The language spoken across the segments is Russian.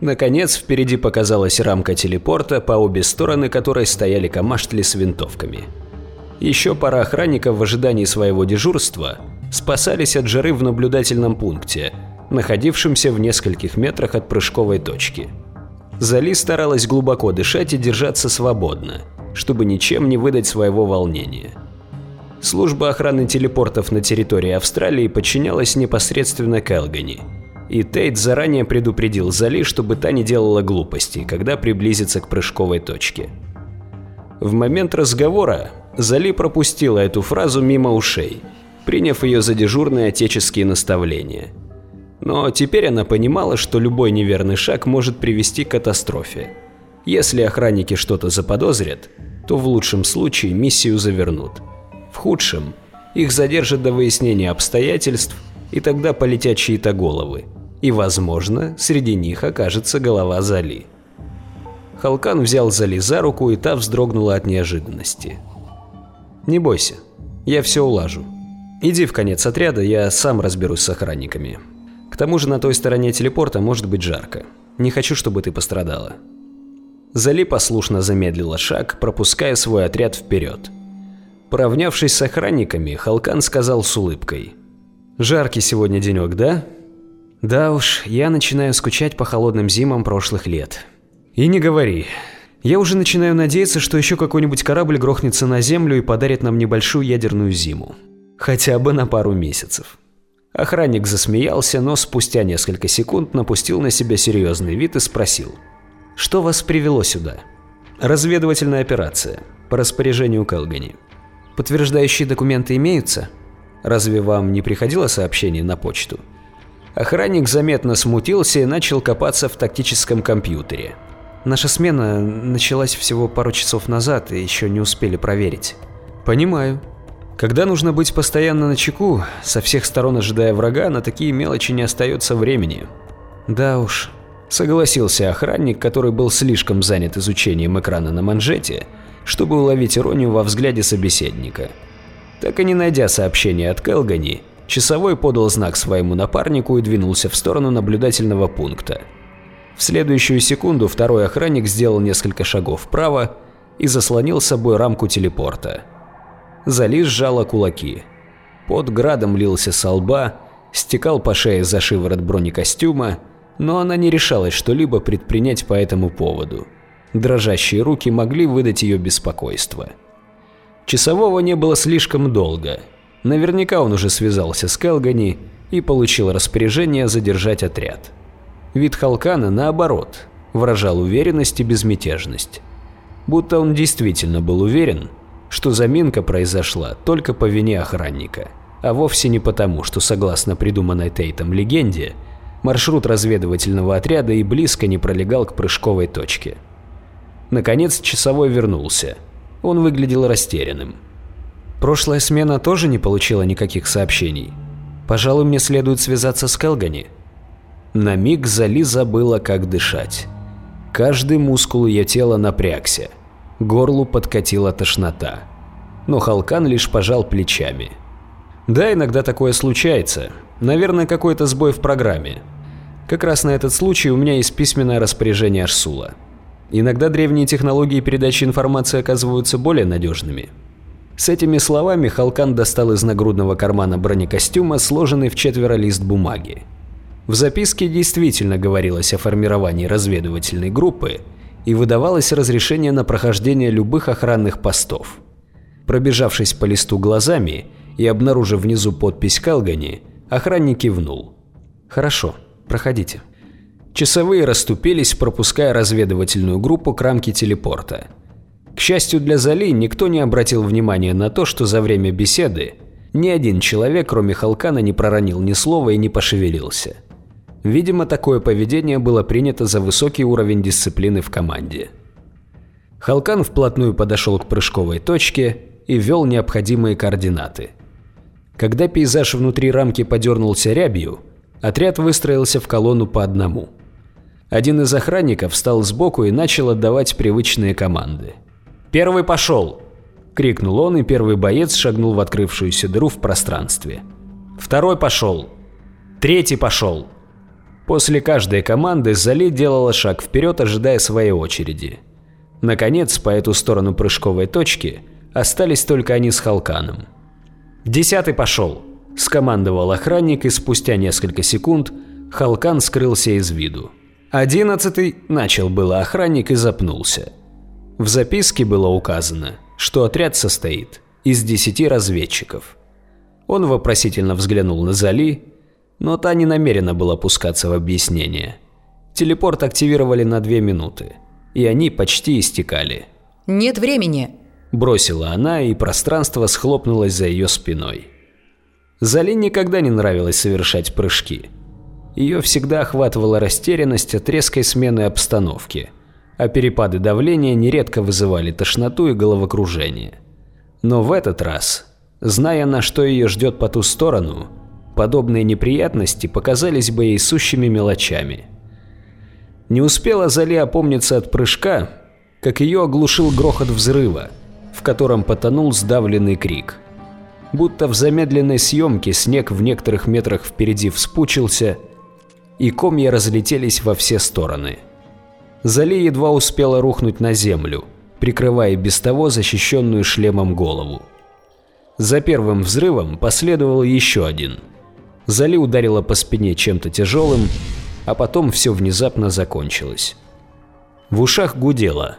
Наконец, впереди показалась рамка телепорта, по обе стороны которой стояли камаштли с винтовками. Еще пара охранников в ожидании своего дежурства спасались от жары в наблюдательном пункте, находившемся в нескольких метрах от прыжковой точки. Зали старалась глубоко дышать и держаться свободно, чтобы ничем не выдать своего волнения. Служба охраны телепортов на территории Австралии подчинялась непосредственно Келгани, и Тейт заранее предупредил Зали, чтобы та не делала глупостей, когда приблизится к прыжковой точке. В момент разговора Зали пропустила эту фразу мимо ушей, приняв ее за дежурные отеческие наставления. Но теперь она понимала, что любой неверный шаг может привести к катастрофе. Если охранники что-то заподозрят, то в лучшем случае миссию завернут. В худшем их задержат до выяснения обстоятельств, и тогда полетят чьи-то головы. И, возможно, среди них окажется голова Зали. Халкан взял Зали за руку, и та вздрогнула от неожиданности. «Не бойся, я все улажу. Иди в конец отряда, я сам разберусь с охранниками. К тому же на той стороне телепорта может быть жарко. Не хочу, чтобы ты пострадала». Зали послушно замедлила шаг, пропуская свой отряд вперед. Поравнявшись с охранниками, Халкан сказал с улыбкой. «Жаркий сегодня денек, да?» «Да уж, я начинаю скучать по холодным зимам прошлых лет». «И не говори. Я уже начинаю надеяться, что еще какой-нибудь корабль грохнется на Землю и подарит нам небольшую ядерную зиму. Хотя бы на пару месяцев». Охранник засмеялся, но спустя несколько секунд напустил на себя серьезный вид и спросил. «Что вас привело сюда?» «Разведывательная операция. По распоряжению Келгани». Подтверждающие документы имеются? Разве вам не приходило сообщение на почту? Охранник заметно смутился и начал копаться в тактическом компьютере. Наша смена началась всего пару часов назад и еще не успели проверить. Понимаю. Когда нужно быть постоянно на чеку, со всех сторон ожидая врага, на такие мелочи не остается времени. Да уж, согласился охранник, который был слишком занят изучением экрана на манжете, чтобы уловить иронию во взгляде собеседника. Так и не найдя сообщения от Келгани, часовой подал знак своему напарнику и двинулся в сторону наблюдательного пункта. В следующую секунду второй охранник сделал несколько шагов вправо и заслонил собой рамку телепорта. Зали сжала кулаки. Под градом лился со лба, стекал по шее за шиворот бронекостюма, но она не решалась что-либо предпринять по этому поводу. Дрожащие руки могли выдать ее беспокойство. Часового не было слишком долго. Наверняка он уже связался с Келгани и получил распоряжение задержать отряд. Вид Халкана, наоборот, выражал уверенность и безмятежность. Будто он действительно был уверен, что заминка произошла только по вине охранника, а вовсе не потому, что, согласно придуманной Тейтом легенде, маршрут разведывательного отряда и близко не пролегал к прыжковой точке. Наконец часовой вернулся. Он выглядел растерянным. Прошлая смена тоже не получила никаких сообщений. Пожалуй, мне следует связаться с Келгани. На миг Зали забыла, как дышать. Каждый мускул ее тела напрягся. Горлу подкатила тошнота. Но Халкан лишь пожал плечами. Да, иногда такое случается. Наверное, какой-то сбой в программе. Как раз на этот случай у меня есть письменное распоряжение Арсула. Иногда древние технологии передачи информации оказываются более надежными. С этими словами Халкан достал из нагрудного кармана бронекостюма сложенный в четверо лист бумаги. В записке действительно говорилось о формировании разведывательной группы и выдавалось разрешение на прохождение любых охранных постов. Пробежавшись по листу глазами и обнаружив внизу подпись Калгани, охранник кивнул. «Хорошо, проходите». Часовые расступились, пропуская разведывательную группу к рамке телепорта. К счастью для Зали, никто не обратил внимания на то, что за время беседы ни один человек, кроме Халкана, не проронил ни слова и не пошевелился. Видимо, такое поведение было принято за высокий уровень дисциплины в команде. Халкан вплотную подошел к прыжковой точке и ввел необходимые координаты. Когда пейзаж внутри рамки подернулся рябью, отряд выстроился в колонну по одному – один из охранников встал сбоку и начал отдавать привычные команды. «Первый пошел!» – крикнул он, и первый боец шагнул в открывшуюся дыру в пространстве. «Второй пошел!» «Третий пошел!» После каждой команды Зали делала шаг вперед, ожидая своей очереди. Наконец, по эту сторону прыжковой точки остались только они с Халканом. «Десятый пошел!» – скомандовал охранник, и спустя несколько секунд Халкан скрылся из виду. Одиннадцатый начал было охранник и запнулся. В записке было указано, что отряд состоит из десяти разведчиков. Он вопросительно взглянул на Зали, но та не намерена была пускаться в объяснение. Телепорт активировали на две минуты, и они почти истекали. «Нет времени!» Бросила она, и пространство схлопнулось за ее спиной. Зали никогда не нравилось совершать прыжки. Ее всегда охватывала растерянность от резкой смены обстановки, а перепады давления нередко вызывали тошноту и головокружение. Но в этот раз, зная, на что ее ждет по ту сторону, подобные неприятности показались бы ей сущими мелочами. Не успела Зали опомниться от прыжка, как ее оглушил грохот взрыва, в котором потонул сдавленный крик. Будто в замедленной съемке снег в некоторых метрах впереди вспучился, и комья разлетелись во все стороны. Зали едва успела рухнуть на землю, прикрывая без того защищенную шлемом голову. За первым взрывом последовал еще один – Зали ударила по спине чем-то тяжелым, а потом все внезапно закончилось. В ушах гудело.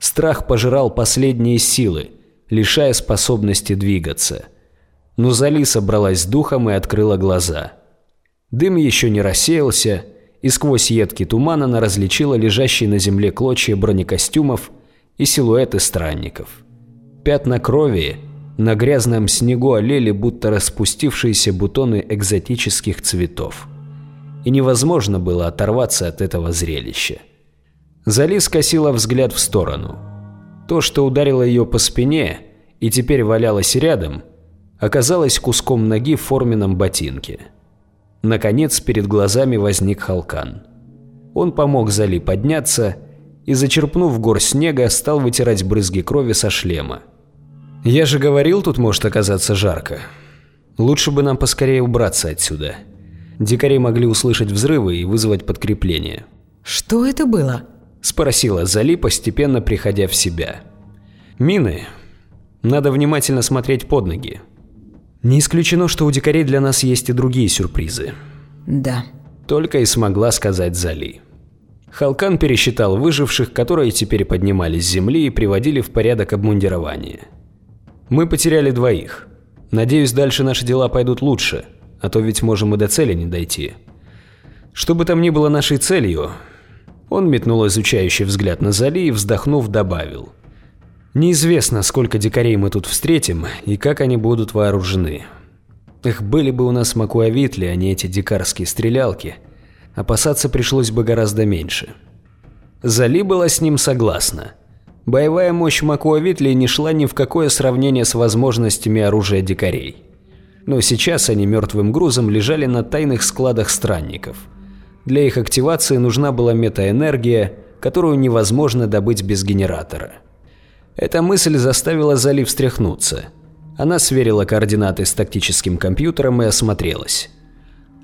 Страх пожирал последние силы, лишая способности двигаться. Но Зали собралась с духом и открыла глаза. Дым еще не рассеялся, и сквозь едкий туман она различила лежащие на земле клочья бронекостюмов и силуэты странников. Пятна крови на грязном снегу олели будто распустившиеся бутоны экзотических цветов. И невозможно было оторваться от этого зрелища. Зали скосила взгляд в сторону. То, что ударило ее по спине и теперь валялось рядом, оказалось куском ноги в форменном ботинке. Наконец перед глазами возник Халкан. Он помог Зали подняться и, зачерпнув гор снега, стал вытирать брызги крови со шлема. Я же говорил, тут может оказаться жарко. Лучше бы нам поскорее убраться отсюда. Дикари могли услышать взрывы и вызвать подкрепление. «Что это было?» – спросила Зали, постепенно приходя в себя. «Мины. Надо внимательно смотреть под ноги. Не исключено, что у дикарей для нас есть и другие сюрпризы». «Да». Только и смогла сказать Зали. Халкан пересчитал выживших, которые теперь поднимались с земли и приводили в порядок обмундирование – мы потеряли двоих. Надеюсь, дальше наши дела пойдут лучше, а то ведь можем и до цели не дойти. Что бы там ни было нашей целью, он метнул изучающий взгляд на Зали и, вздохнув, добавил. Неизвестно, сколько дикарей мы тут встретим и как они будут вооружены. Эх, были бы у нас макуавитли, а не эти дикарские стрелялки, опасаться пришлось бы гораздо меньше. Зали была с ним согласна. Боевая мощь Макуавитли не шла ни в какое сравнение с возможностями оружия дикарей. Но сейчас они мертвым грузом лежали на тайных складах странников. Для их активации нужна была метаэнергия, которую невозможно добыть без генератора. Эта мысль заставила Зали встряхнуться. Она сверила координаты с тактическим компьютером и осмотрелась.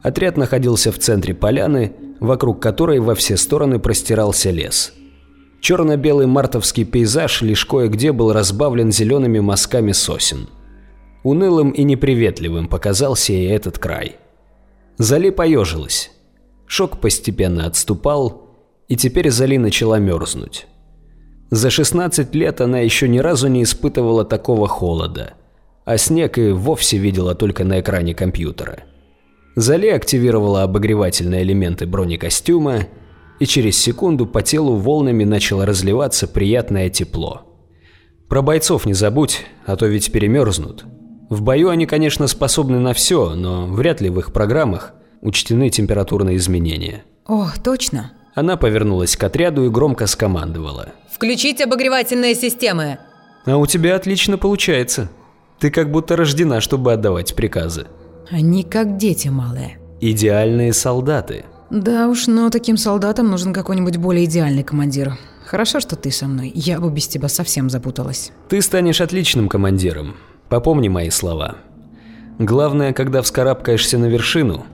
Отряд находился в центре поляны, вокруг которой во все стороны простирался лес – Черно-белый мартовский пейзаж лишь кое-где был разбавлен зелеными мазками сосен. Унылым и неприветливым показался ей этот край. Зали поежилась. Шок постепенно отступал, и теперь Зали начала мерзнуть. За 16 лет она еще ни разу не испытывала такого холода, а снег и вовсе видела только на экране компьютера. Зали активировала обогревательные элементы бронекостюма и через секунду по телу волнами начало разливаться приятное тепло. Про бойцов не забудь, а то ведь перемерзнут. В бою они, конечно, способны на все, но вряд ли в их программах учтены температурные изменения. О, точно. Она повернулась к отряду и громко скомандовала. «Включить обогревательные системы!» «А у тебя отлично получается. Ты как будто рождена, чтобы отдавать приказы». «Они как дети малые». «Идеальные солдаты», да уж, но таким солдатам нужен какой-нибудь более идеальный командир. Хорошо, что ты со мной. Я бы без тебя совсем запуталась. Ты станешь отличным командиром. Попомни мои слова. Главное, когда вскарабкаешься на вершину,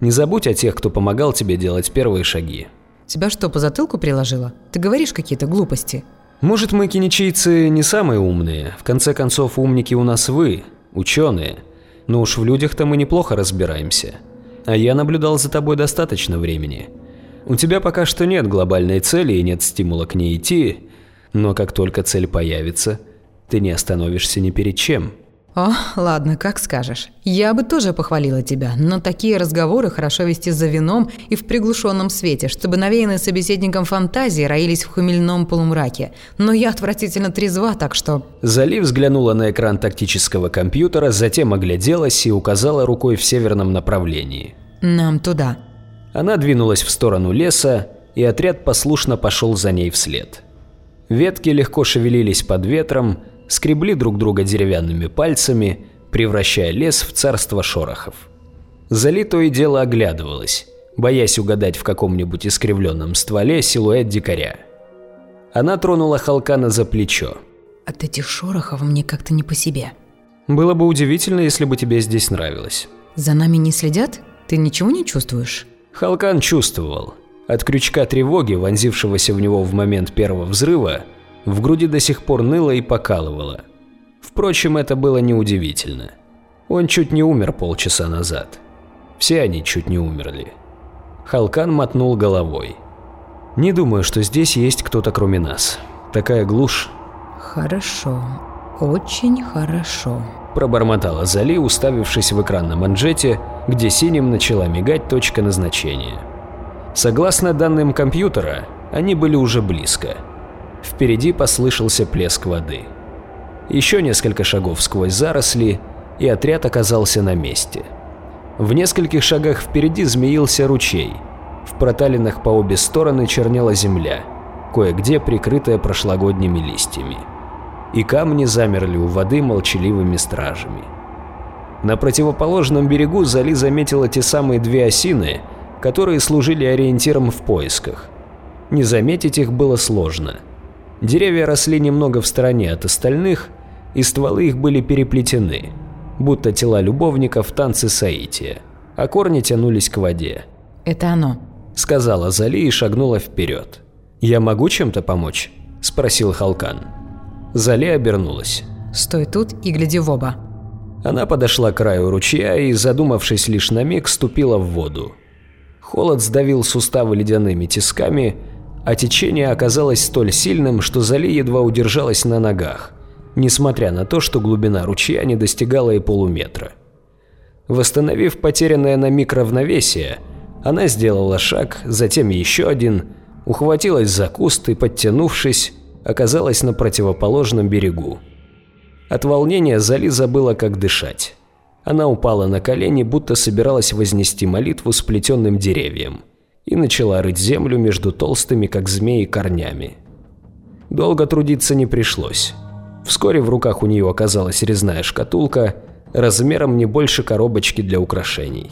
Не забудь о тех, кто помогал тебе делать первые шаги. Тебя что, по затылку приложила? Ты говоришь какие-то глупости. Может, мы, киничийцы, не самые умные. В конце концов, умники у нас вы, ученые. Но уж в людях-то мы неплохо разбираемся. А я наблюдал за тобой достаточно времени. У тебя пока что нет глобальной цели и нет стимула к ней идти, но как только цель появится, ты не остановишься ни перед чем. О, ладно, как скажешь. Я бы тоже похвалила тебя, но такие разговоры хорошо вести за вином и в приглушенном свете, чтобы навеянные собеседником фантазии роились в хмельном полумраке. Но я отвратительно трезва, так что... Зали взглянула на экран тактического компьютера, затем огляделась и указала рукой в северном направлении. Нам туда. Она двинулась в сторону леса, и отряд послушно пошел за ней вслед. Ветки легко шевелились под ветром, скребли друг друга деревянными пальцами, превращая лес в царство шорохов. Зали то и дело оглядывалась, боясь угадать в каком-нибудь искривленном стволе силуэт дикаря. Она тронула Халкана за плечо. От этих шорохов мне как-то не по себе. «Было бы удивительно, если бы тебе здесь нравилось». За нами не следят? Ты ничего не чувствуешь? Халкан чувствовал. От крючка тревоги, вонзившегося в него в момент первого взрыва, в груди до сих пор ныло и покалывало. Впрочем, это было неудивительно. Он чуть не умер полчаса назад. Все они чуть не умерли. Халкан мотнул головой. «Не думаю, что здесь есть кто-то кроме нас. Такая глушь». Хорошо. Очень хорошо. Пробормотала Зали, уставившись в экран на манжете, где синим начала мигать точка назначения. Согласно данным компьютера, они были уже близко – Впереди послышался плеск воды. Еще несколько шагов сквозь заросли, и отряд оказался на месте. В нескольких шагах впереди змеился ручей. В проталинах по обе стороны чернела земля, кое-где прикрытая прошлогодними листьями. И камни замерли у воды молчаливыми стражами. На противоположном берегу Зали заметила те самые две осины, которые служили ориентиром в поисках. Не заметить их было сложно – Деревья росли немного в стороне от остальных, и стволы их были переплетены, будто тела любовников в танце Саития, а корни тянулись к воде. «Это оно», — сказала Зали и шагнула вперед. «Я могу чем-то помочь?» — спросил Халкан. Зали обернулась. «Стой тут и гляди в оба». Она подошла к краю ручья и, задумавшись лишь на миг, ступила в воду. Холод сдавил суставы ледяными тисками, а течение оказалось столь сильным, что Зали едва удержалась на ногах, несмотря на то, что глубина ручья не достигала и полуметра. Восстановив потерянное на миг равновесие, она сделала шаг, затем еще один, ухватилась за куст и, подтянувшись, оказалась на противоположном берегу. От волнения Зали забыла, как дышать. Она упала на колени, будто собиралась вознести молитву сплетенным деревьям и начала рыть землю между толстыми, как змеи, корнями. Долго трудиться не пришлось. Вскоре в руках у нее оказалась резная шкатулка, размером не больше коробочки для украшений.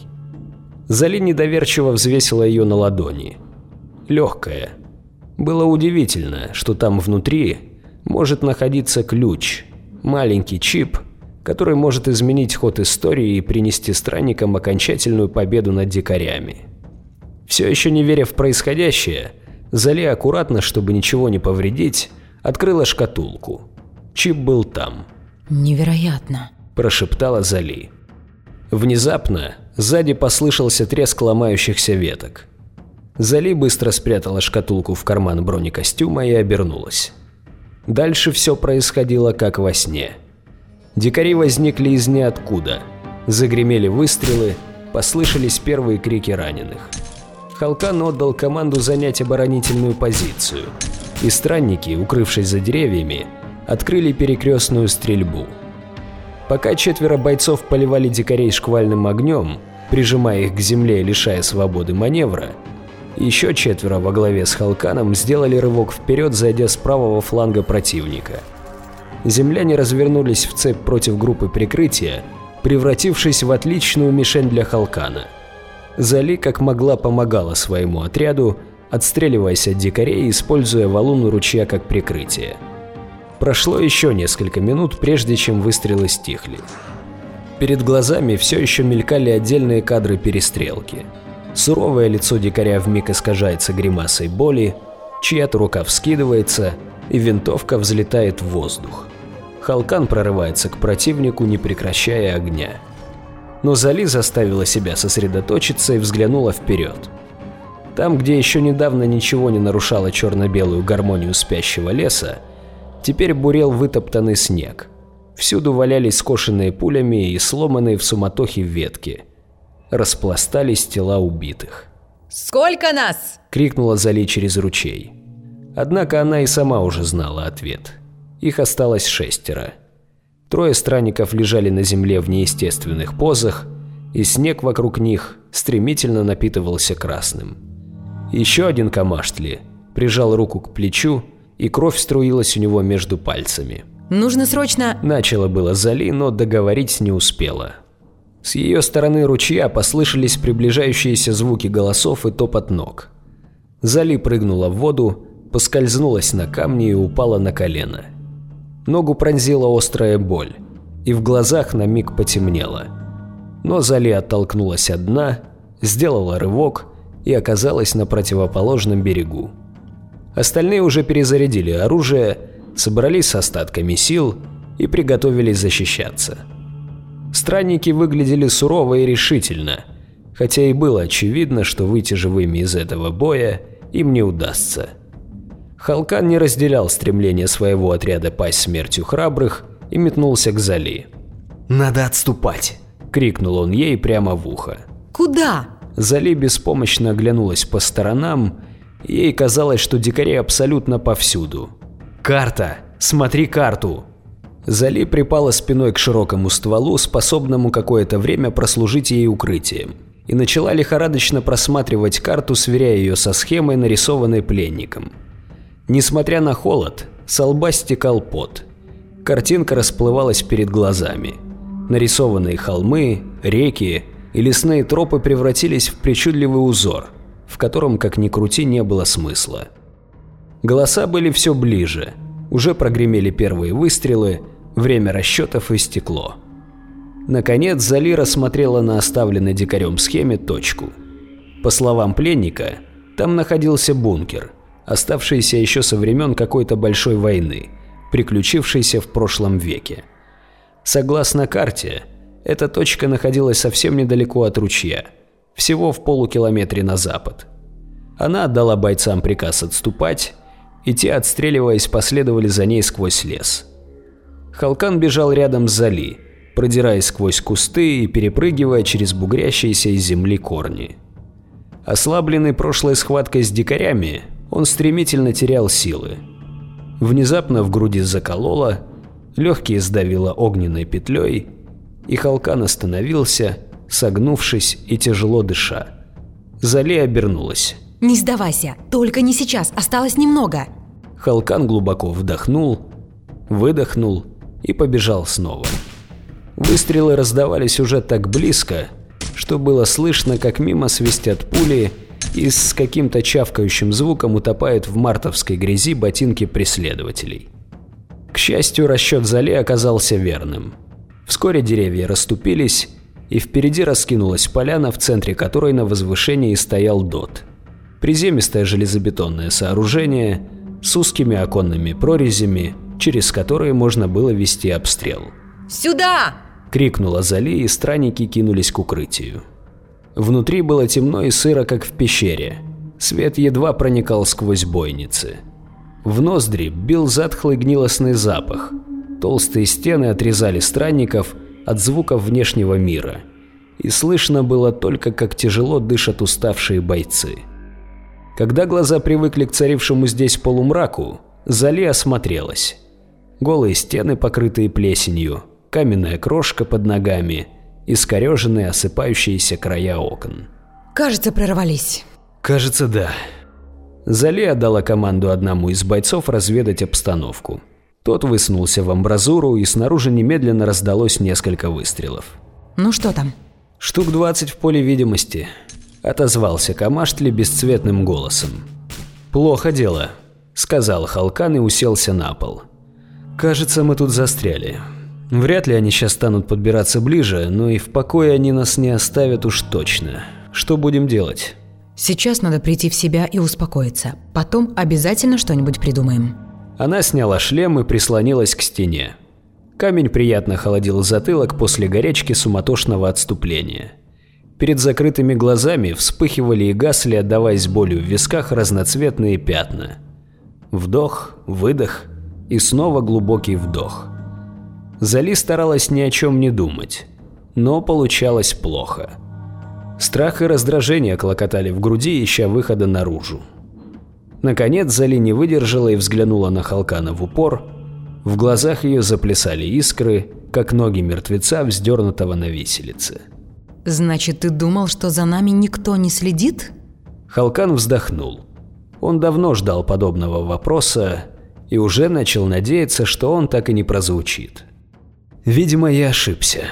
Зали недоверчиво взвесила ее на ладони. Легкая. Было удивительно, что там внутри может находиться ключ, маленький чип, который может изменить ход истории и принести странникам окончательную победу над дикарями. Все еще не веря в происходящее, Зали аккуратно, чтобы ничего не повредить, открыла шкатулку. Чип был там. «Невероятно», – прошептала Зали. Внезапно сзади послышался треск ломающихся веток. Зали быстро спрятала шкатулку в карман бронекостюма и обернулась. Дальше все происходило как во сне. Дикари возникли из ниоткуда. Загремели выстрелы, послышались первые крики раненых. Халкан отдал команду занять оборонительную позицию, и странники, укрывшись за деревьями, открыли перекрестную стрельбу. Пока четверо бойцов поливали дикарей шквальным огнем, прижимая их к земле и лишая свободы маневра, еще четверо во главе с Халканом сделали рывок вперед, зайдя с правого фланга противника. Земляне развернулись в цепь против группы прикрытия, превратившись в отличную мишень для Халкана – Зали как могла помогала своему отряду, отстреливаясь от дикарей, используя валун ручья как прикрытие. Прошло еще несколько минут, прежде чем выстрелы стихли. Перед глазами все еще мелькали отдельные кадры перестрелки. Суровое лицо дикаря вмиг искажается гримасой боли, чья-то рука вскидывается, и винтовка взлетает в воздух. Халкан прорывается к противнику, не прекращая огня. Но Зали заставила себя сосредоточиться и взглянула вперед. Там, где еще недавно ничего не нарушало черно-белую гармонию спящего леса, теперь бурел вытоптанный снег. Всюду валялись скошенные пулями и сломанные в суматохе ветки. Распластались тела убитых. «Сколько нас?» – крикнула Зали через ручей. Однако она и сама уже знала ответ. Их осталось шестеро. Трое странников лежали на земле в неестественных позах, и снег вокруг них стремительно напитывался красным. Еще один камаштли прижал руку к плечу, и кровь струилась у него между пальцами. «Нужно срочно...» Начала было Зали, но договорить не успела. С ее стороны ручья послышались приближающиеся звуки голосов и топот ног. Зали прыгнула в воду, поскользнулась на камне и упала на колено. Ногу пронзила острая боль, и в глазах на миг потемнело. Но Зали оттолкнулась от дна, сделала рывок и оказалась на противоположном берегу. Остальные уже перезарядили оружие, собрались с остатками сил и приготовились защищаться. Странники выглядели сурово и решительно, хотя и было очевидно, что выйти живыми из этого боя им не удастся. Халкан не разделял стремление своего отряда пасть смертью храбрых и метнулся к Зали. «Надо отступать!» – крикнул он ей прямо в ухо. «Куда?» Зали беспомощно оглянулась по сторонам, ей казалось, что дикари абсолютно повсюду. «Карта! Смотри карту!» Зали припала спиной к широкому стволу, способному какое-то время прослужить ей укрытием, и начала лихорадочно просматривать карту, сверяя ее со схемой, нарисованной пленником. Несмотря на холод, с лба стекал пот. Картинка расплывалась перед глазами. Нарисованные холмы, реки и лесные тропы превратились в причудливый узор, в котором, как ни крути, не было смысла. Голоса были все ближе, уже прогремели первые выстрелы, время расчетов истекло. Наконец Залира смотрела на оставленной дикарем схеме точку. По словам пленника, там находился бункер – оставшиеся еще со времен какой-то большой войны, приключившейся в прошлом веке. Согласно карте, эта точка находилась совсем недалеко от ручья, всего в полукилометре на запад. Она отдала бойцам приказ отступать, и те, отстреливаясь, последовали за ней сквозь лес. Халкан бежал рядом с Зали, продираясь сквозь кусты и перепрыгивая через бугрящиеся из земли корни. Ослабленный прошлой схваткой с дикарями, он стремительно терял силы. Внезапно в груди закололо, легкие сдавило огненной петлей, и Халкан остановился, согнувшись и тяжело дыша. Зали обернулась. «Не сдавайся, только не сейчас, осталось немного!» Халкан глубоко вдохнул, выдохнул и побежал снова. Выстрелы раздавались уже так близко, что было слышно, как мимо свистят пули и с каким-то чавкающим звуком утопают в мартовской грязи ботинки преследователей. К счастью, расчет Зали оказался верным. Вскоре деревья расступились, и впереди раскинулась поляна, в центре которой на возвышении стоял ДОТ. Приземистое железобетонное сооружение с узкими оконными прорезями, через которые можно было вести обстрел. «Сюда!» – крикнула Зали, и странники кинулись к укрытию. Внутри было темно и сыро, как в пещере. Свет едва проникал сквозь бойницы. В ноздри бил затхлый гнилостный запах. Толстые стены отрезали странников от звуков внешнего мира. И слышно было только, как тяжело дышат уставшие бойцы. Когда глаза привыкли к царившему здесь полумраку, Зали осмотрелась. Голые стены, покрытые плесенью, каменная крошка под ногами – искореженные осыпающиеся края окон. «Кажется, прорвались». «Кажется, да». Зали отдала команду одному из бойцов разведать обстановку. Тот высунулся в амбразуру, и снаружи немедленно раздалось несколько выстрелов. «Ну что там?» «Штук 20 в поле видимости», – отозвался Камаштли бесцветным голосом. «Плохо дело», – сказал Халкан и уселся на пол. «Кажется, мы тут застряли. Вряд ли они сейчас станут подбираться ближе, но и в покое они нас не оставят уж точно. Что будем делать? Сейчас надо прийти в себя и успокоиться. Потом обязательно что-нибудь придумаем. Она сняла шлем и прислонилась к стене. Камень приятно холодил затылок после горячки суматошного отступления. Перед закрытыми глазами вспыхивали и гасли, отдаваясь болью в висках, разноцветные пятна. Вдох, выдох и снова глубокий вдох. Зали старалась ни о чем не думать, но получалось плохо. Страх и раздражение клокотали в груди, ища выхода наружу. Наконец Зали не выдержала и взглянула на Халкана в упор. В глазах ее заплясали искры, как ноги мертвеца, вздернутого на виселице. «Значит, ты думал, что за нами никто не следит?» Халкан вздохнул. Он давно ждал подобного вопроса и уже начал надеяться, что он так и не прозвучит. Видимо, я ошибся.